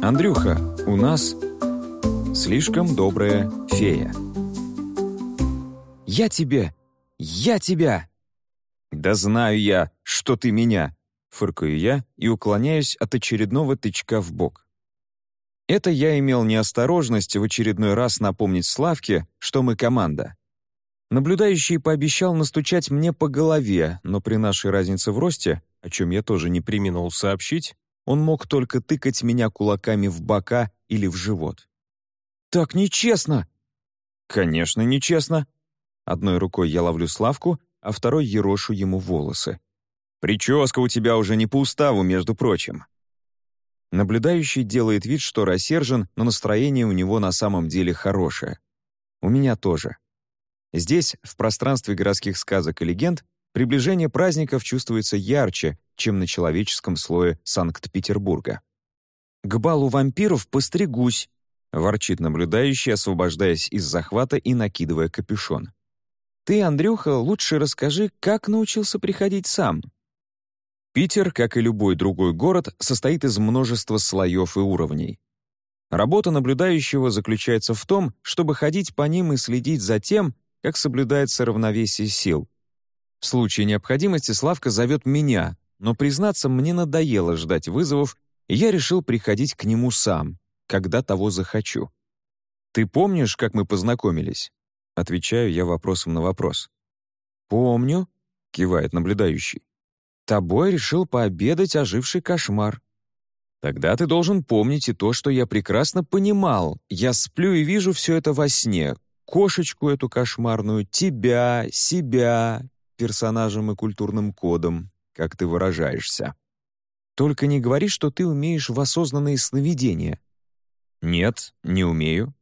Андрюха, у нас слишком добрая фея. «Я тебе! Я тебя!» «Да знаю я, что ты меня!» — фыркаю я и уклоняюсь от очередного тычка в бок. Это я имел неосторожность в очередной раз напомнить Славке, что мы команда. Наблюдающий пообещал настучать мне по голове, но при нашей разнице в росте, о чем я тоже не приминул сообщить, он мог только тыкать меня кулаками в бока или в живот. «Так нечестно!» «Конечно, нечестно!» Одной рукой я ловлю Славку, а второй ерошу ему волосы. «Прическа у тебя уже не по уставу, между прочим!» Наблюдающий делает вид, что рассержен, но настроение у него на самом деле хорошее. У меня тоже. Здесь, в пространстве городских сказок и легенд, приближение праздников чувствуется ярче, чем на человеческом слое Санкт-Петербурга. «К балу вампиров постригусь», — ворчит наблюдающий, освобождаясь из захвата и накидывая капюшон. «Ты, Андрюха, лучше расскажи, как научился приходить сам». Питер, как и любой другой город, состоит из множества слоев и уровней. Работа наблюдающего заключается в том, чтобы ходить по ним и следить за тем, как соблюдается равновесие сил. В случае необходимости Славка зовет меня, но, признаться, мне надоело ждать вызовов, и я решил приходить к нему сам, когда того захочу. «Ты помнишь, как мы познакомились?» Отвечаю я вопросом на вопрос. «Помню», — кивает наблюдающий. «Тобой решил пообедать оживший кошмар». «Тогда ты должен помнить и то, что я прекрасно понимал. Я сплю и вижу все это во сне, кошечку эту кошмарную, тебя, себя, персонажем и культурным кодом, как ты выражаешься. Только не говори, что ты умеешь в осознанные сновидения. Нет, не умею.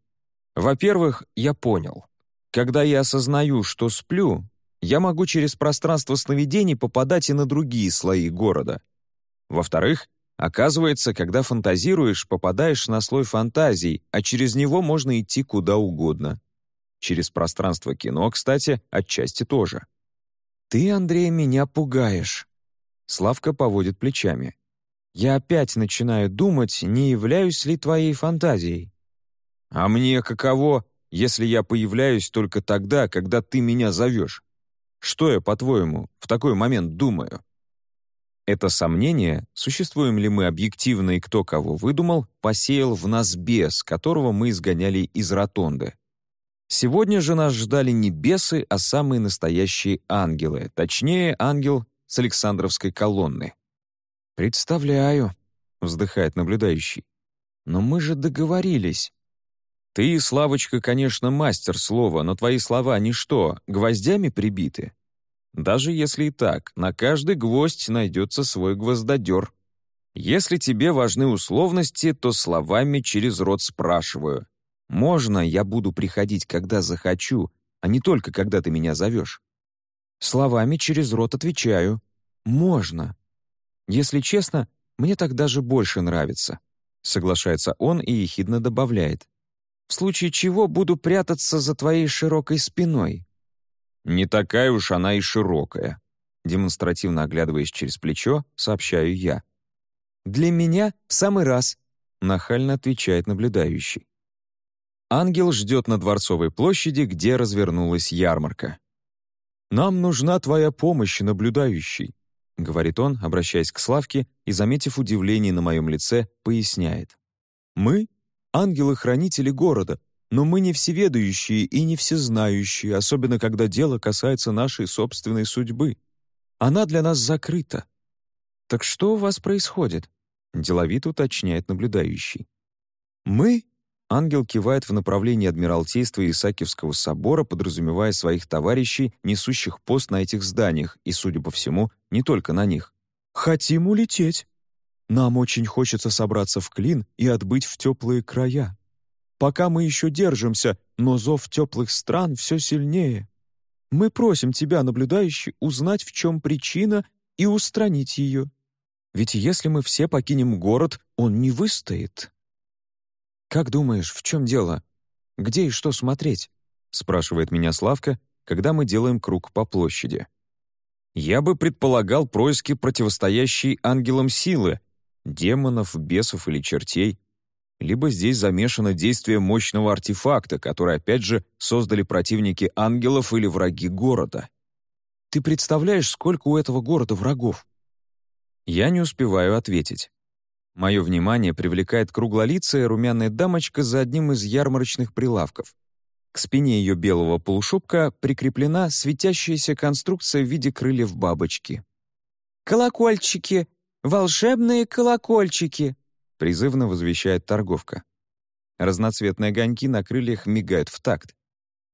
Во-первых, я понял. Когда я осознаю, что сплю, я могу через пространство сновидений попадать и на другие слои города. Во-вторых, оказывается, когда фантазируешь, попадаешь на слой фантазий, а через него можно идти куда угодно. Через пространство кино, кстати, отчасти тоже. «Ты, Андрей, меня пугаешь». Славка поводит плечами. «Я опять начинаю думать, не являюсь ли твоей фантазией». «А мне каково, если я появляюсь только тогда, когда ты меня зовешь? Что я, по-твоему, в такой момент думаю?» Это сомнение, существуем ли мы объективно и кто кого выдумал, посеял в нас бес, которого мы изгоняли из ротонды. Сегодня же нас ждали не бесы, а самые настоящие ангелы, точнее, ангел с Александровской колонны. «Представляю», — вздыхает наблюдающий. «Но мы же договорились». «Ты, Славочка, конечно, мастер слова, но твои слова ничто, гвоздями прибиты. Даже если и так, на каждый гвоздь найдется свой гвоздодер. Если тебе важны условности, то словами через рот спрашиваю. Можно я буду приходить, когда захочу, а не только когда ты меня зовешь? Словами через рот отвечаю. Можно. Если честно, мне так даже больше нравится. Соглашается он и ехидно добавляет. В случае чего буду прятаться за твоей широкой спиной. Не такая уж она и широкая. Демонстративно оглядываясь через плечо, сообщаю я. «Для меня в самый раз», — нахально отвечает наблюдающий. Ангел ждет на Дворцовой площади, где развернулась ярмарка. «Нам нужна твоя помощь, наблюдающий», — говорит он, обращаясь к Славке и, заметив удивление на моем лице, поясняет. «Мы — ангелы-хранители города, но мы не всеведающие и не всезнающие, особенно когда дело касается нашей собственной судьбы. Она для нас закрыта». «Так что у вас происходит?» — деловито уточняет наблюдающий. «Мы Ангел кивает в направлении Адмиралтейства Исаакиевского собора, подразумевая своих товарищей, несущих пост на этих зданиях, и, судя по всему, не только на них. «Хотим улететь. Нам очень хочется собраться в клин и отбыть в теплые края. Пока мы еще держимся, но зов теплых стран все сильнее. Мы просим тебя, наблюдающий, узнать, в чем причина, и устранить ее. Ведь если мы все покинем город, он не выстоит». «Как думаешь, в чем дело? Где и что смотреть?» — спрашивает меня Славка, когда мы делаем круг по площади. «Я бы предполагал происки противостоящей ангелам силы, демонов, бесов или чертей. либо здесь замешано действие мощного артефакта, который, опять же, создали противники ангелов или враги города. Ты представляешь, сколько у этого города врагов? Я не успеваю ответить. Мое внимание привлекает круглолицая румяная дамочка за одним из ярмарочных прилавков. К спине ее белого полушубка прикреплена светящаяся конструкция в виде крыльев бабочки. «Колокольчики! Волшебные колокольчики!» призывно возвещает торговка. Разноцветные огоньки на крыльях мигают в такт.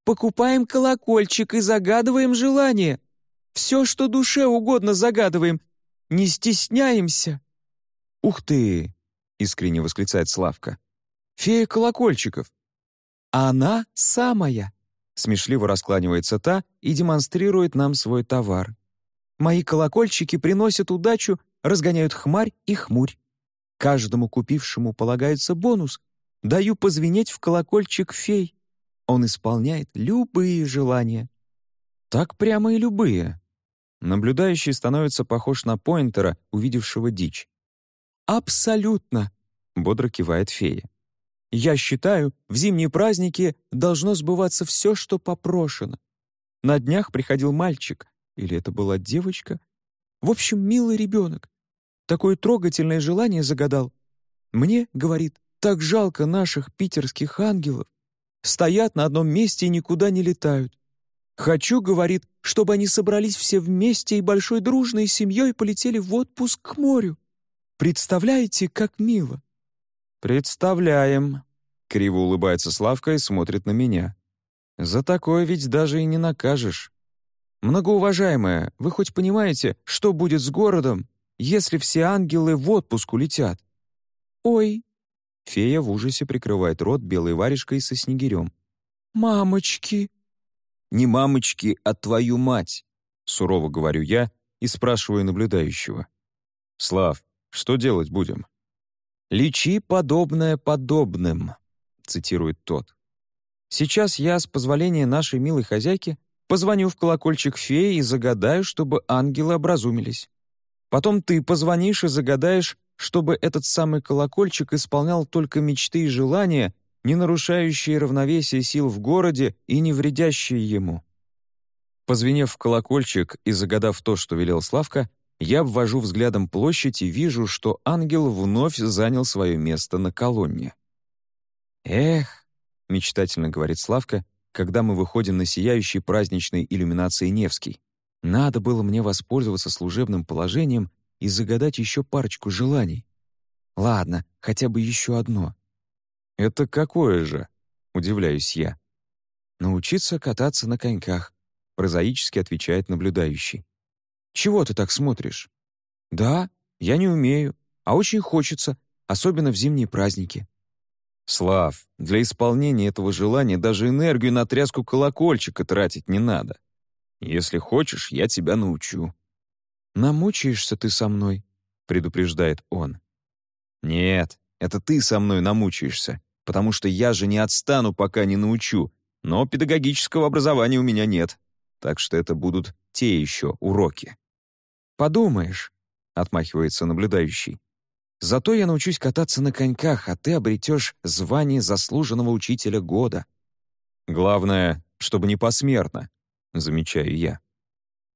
«Покупаем колокольчик и загадываем желание. Все, что душе угодно загадываем. Не стесняемся!» «Ух ты!» — искренне восклицает Славка. «Фея колокольчиков!» «Она самая!» — смешливо раскланивается та и демонстрирует нам свой товар. «Мои колокольчики приносят удачу, разгоняют хмарь и хмурь. Каждому купившему полагается бонус. Даю позвенеть в колокольчик фей. Он исполняет любые желания». «Так прямо и любые», Наблюдающий становится похож на поинтера, увидевшего дичь. «Абсолютно!» — бодро кивает фея. «Я считаю, в зимние праздники должно сбываться все, что попрошено. На днях приходил мальчик, или это была девочка. В общем, милый ребенок. Такое трогательное желание загадал. Мне, говорит, так жалко наших питерских ангелов. Стоят на одном месте и никуда не летают. Хочу, говорит, чтобы они собрались все вместе и большой дружной семьей полетели в отпуск к морю. Представляете, как мило?» «Представляем», — криво улыбается Славка и смотрит на меня. «За такое ведь даже и не накажешь. Многоуважаемая, вы хоть понимаете, что будет с городом, если все ангелы в отпуск улетят?» «Ой!» Фея в ужасе прикрывает рот белой варежкой со снегирем. «Мамочки!» «Не мамочки, а твою мать!» — сурово говорю я и спрашиваю наблюдающего. «Слав, что делать будем?» «Лечи подобное подобным», — цитирует тот. «Сейчас я, с позволения нашей милой хозяйки, позвоню в колокольчик феи и загадаю, чтобы ангелы образумились. Потом ты позвонишь и загадаешь, чтобы этот самый колокольчик исполнял только мечты и желания, не нарушающие равновесие сил в городе и не вредящие ему». Позвенев в колокольчик и загадав то, что велел Славка, я обвожу взглядом площадь и вижу, что ангел вновь занял свое место на колонне. «Эх», — мечтательно говорит Славка, когда мы выходим на сияющий праздничной иллюминации Невский, «надо было мне воспользоваться служебным положением и загадать еще парочку желаний. Ладно, хотя бы еще одно». «Это какое же?» — удивляюсь я. «Научиться кататься на коньках», — прозаически отвечает наблюдающий. Чего ты так смотришь? Да, я не умею, а очень хочется, особенно в зимние праздники. Слав, для исполнения этого желания даже энергию на тряску колокольчика тратить не надо. Если хочешь, я тебя научу. Намучаешься ты со мной, предупреждает он. Нет, это ты со мной намучаешься, потому что я же не отстану, пока не научу, но педагогического образования у меня нет, так что это будут те еще уроки. «Подумаешь», — отмахивается наблюдающий. «Зато я научусь кататься на коньках, а ты обретешь звание заслуженного учителя года». «Главное, чтобы не посмертно», — замечаю я.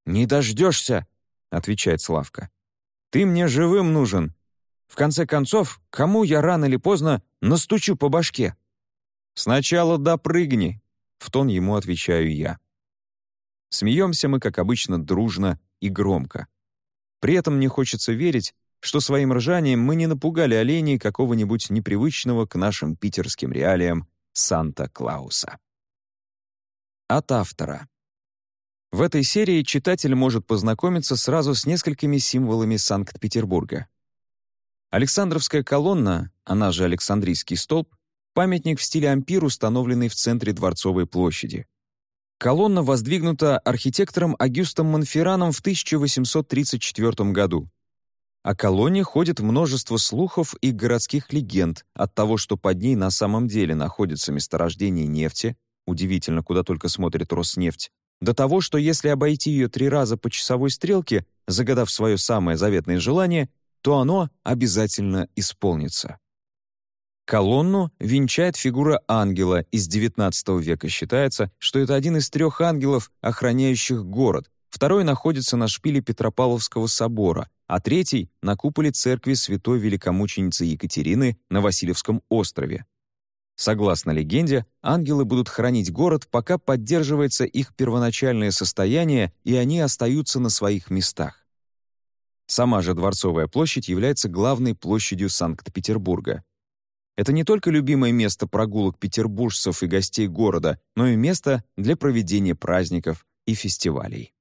«Не дождешься», — отвечает Славка. «Ты мне живым нужен. В конце концов, кому я рано или поздно настучу по башке?» «Сначала допрыгни», — в тон ему отвечаю я. Смеемся мы, как обычно, дружно и громко. При этом мне хочется верить, что своим ржанием мы не напугали оленей какого-нибудь непривычного к нашим питерским реалиям Санта-Клауса. От автора. В этой серии читатель может познакомиться сразу с несколькими символами Санкт-Петербурга. Александровская колонна, она же Александрийский столб, памятник в стиле ампир, установленный в центре Дворцовой площади. Колонна воздвигнута архитектором Агюстом Монферраном в 1834 году. О колонне ходит множество слухов и городских легенд от того, что под ней на самом деле находится месторождение нефти, удивительно, куда только смотрит Роснефть, до того, что если обойти ее три раза по часовой стрелке, загадав свое самое заветное желание, то оно обязательно исполнится. Колонну венчает фигура ангела из XIX века. Считается, что это один из трех ангелов, охраняющих город. Второй находится на шпиле Петропавловского собора, а третий — на куполе церкви святой великомученицы Екатерины на Васильевском острове. Согласно легенде, ангелы будут хранить город, пока поддерживается их первоначальное состояние, и они остаются на своих местах. Сама же Дворцовая площадь является главной площадью Санкт-Петербурга. Это не только любимое место прогулок петербуржцев и гостей города, но и место для проведения праздников и фестивалей.